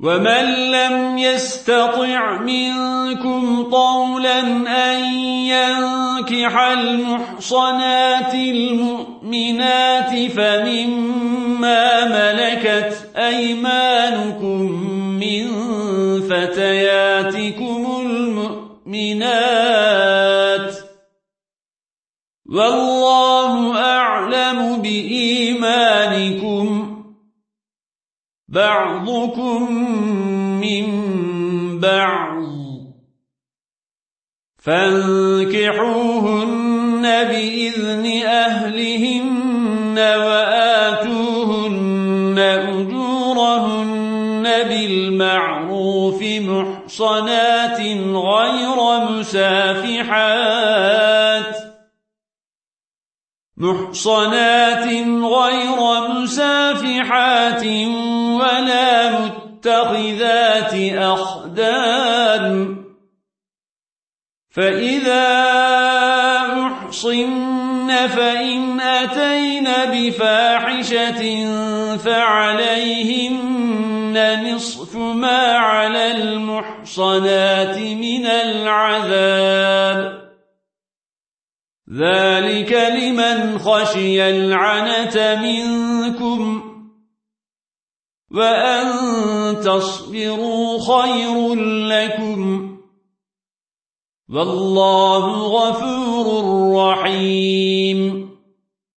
ومن لم يستطع منكم طولا أن ينكح المحصنات المؤمنات فمما ملكت أيمانكم من فتياتكم المؤمنات والله أعلم بإيمانكم بعضكم من بعض. فانكحوهن بإذن أهلهن وآتوهن أجورهن بالمعروف محصنات غير مسافحات. محصنات غير مسافحات ولا متخذات أخدان. فإذا أحصن فإن أتين بفاحشة فعليهن نصف ما على المحصنات من العذاب. ذلك لمن خشي العنة منكم. وأن تصبروا خير لكم والله غفور رحيم